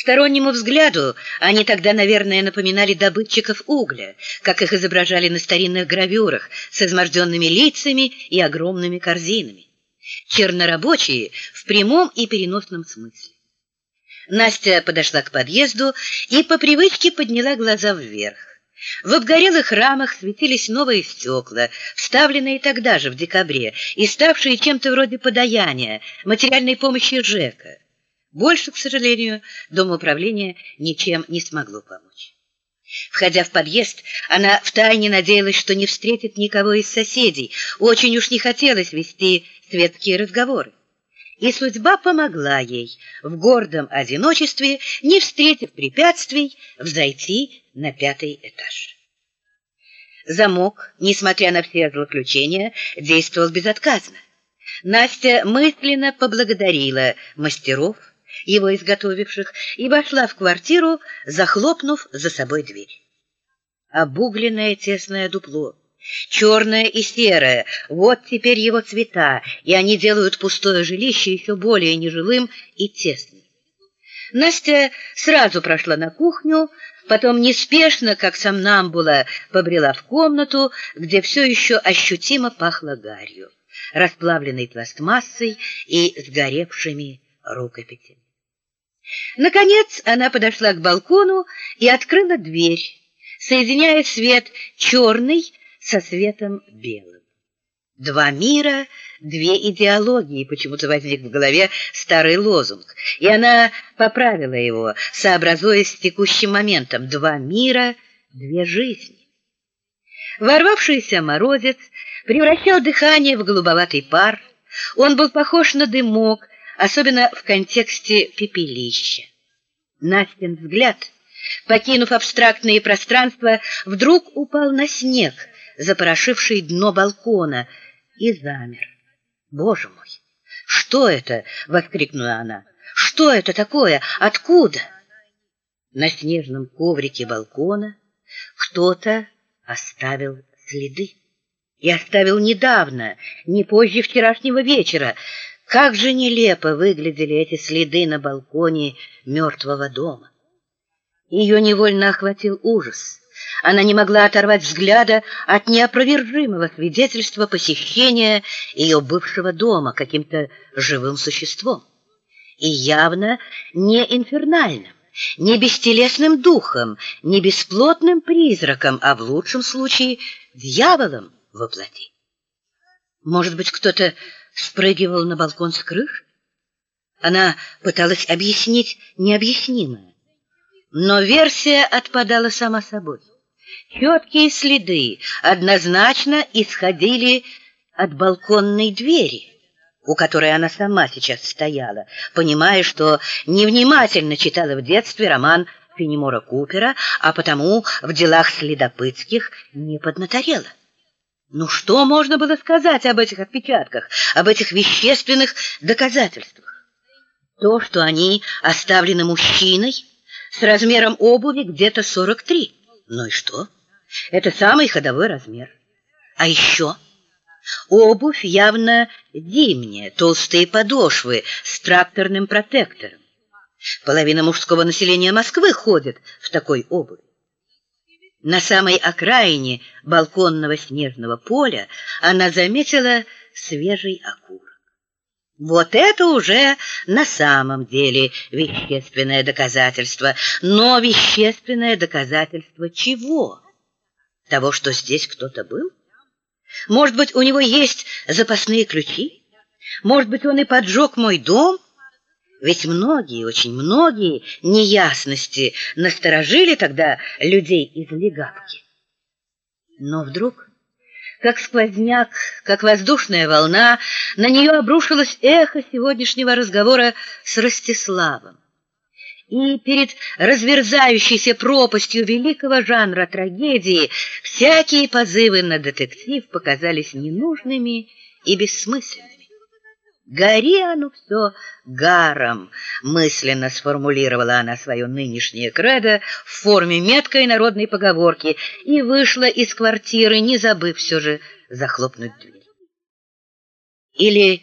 Стороннему взгляду они тогда, наверное, напоминали добытчиков угля, как их изображали на старинных гравюрах с изможденными лицами и огромными корзинами. Чернорабочие в прямом и переносном смысле. Настя подошла к подъезду и по привычке подняла глаза вверх. В обгорелых рамах светились новые стекла, вставленные тогда же, в декабре, и ставшие чем-то вроде подаяния, материальной помощи ЖЭКа. Больше, к сожалению, Дом управления ничем не смогло помочь. Входя в подъезд, она втайне надеялась, что не встретит никого из соседей. Очень уж не хотелось вести светские разговоры. И судьба помогла ей в гордом одиночестве, не встретив препятствий, взойти на пятый этаж. Замок, несмотря на все злоключения, действовал безотказно. Настя мысленно поблагодарила мастеров, его изготовивших, и вошла в квартиру, захлопнув за собой дверь. Обугленное тесное дупло, черное и серое, вот теперь его цвета, и они делают пустое жилище еще более нежилым и тесным. Настя сразу прошла на кухню, потом неспешно, как сам Намбула, побрела в комнату, где все еще ощутимо пахло гарью, расплавленной пластмассой и сгоревшими рукописями. Наконец она подошла к балкону и открыла дверь, соединяя свет черный со светом белым. Два мира, две идеологии, почему-то возник в голове старый лозунг, и она поправила его, сообразуясь с текущим моментом. Два мира, две жизни. Ворвавшийся морозец превращал дыхание в голубоватый пар. Он был похож на дымок, особенно в контексте пепелища. Настин взгляд, покинув абстрактные пространства, вдруг упал на снег, запорошивший дно балкона, и замер. «Боже мой! Что это?» — воскликнула она. «Что это такое? Откуда?» На снежном коврике балкона кто-то оставил следы. И оставил недавно, не позже вчерашнего вечера, как же нелепо выглядели эти следы на балконе мертвого дома. Ее невольно охватил ужас. Она не могла оторвать взгляда от неопровержимого свидетельства посещения ее бывшего дома каким-то живым существом. И явно не инфернальным, не бестелесным духом, не бесплотным призраком, а в лучшем случае дьяволом воплоти. Может быть, кто-то спрыгивал на балкон с крыш? Она пыталась объяснить необъяснимое. Но версия отпадала сама собой. Четкие следы однозначно исходили от балконной двери, у которой она сама сейчас стояла, понимая, что невнимательно читала в детстве роман Фенемора Купера, а потому в делах следопытских не поднаторела. Ну что можно было сказать об этих отпечатках, об этих вещественных доказательствах? То, что они оставлены мужчиной с размером обуви где-то 43. Ну и что? Это самый ходовой размер. А еще обувь явно зимняя, толстые подошвы с тракторным протектором. Половина мужского населения Москвы ходит в такой обуви. На самой окраине балконного снежного поля она заметила свежий окурок. Вот это уже на самом деле вещественное доказательство. Но вещественное доказательство чего? Того, что здесь кто-то был? Может быть, у него есть запасные ключи? Может быть, он и поджег мой дом? Ведь многие, очень многие неясности насторожили тогда людей из легавки. Но вдруг, как сквозняк, как воздушная волна, на нее обрушилось эхо сегодняшнего разговора с Ростиславом. И перед разверзающейся пропастью великого жанра трагедии всякие позывы на детектив показались ненужными и бессмысленными. «Гори оно все гаром», — мысленно сформулировала она свое нынешнее кредо в форме меткой народной поговорки и вышла из квартиры, не забыв все же захлопнуть дверь. Или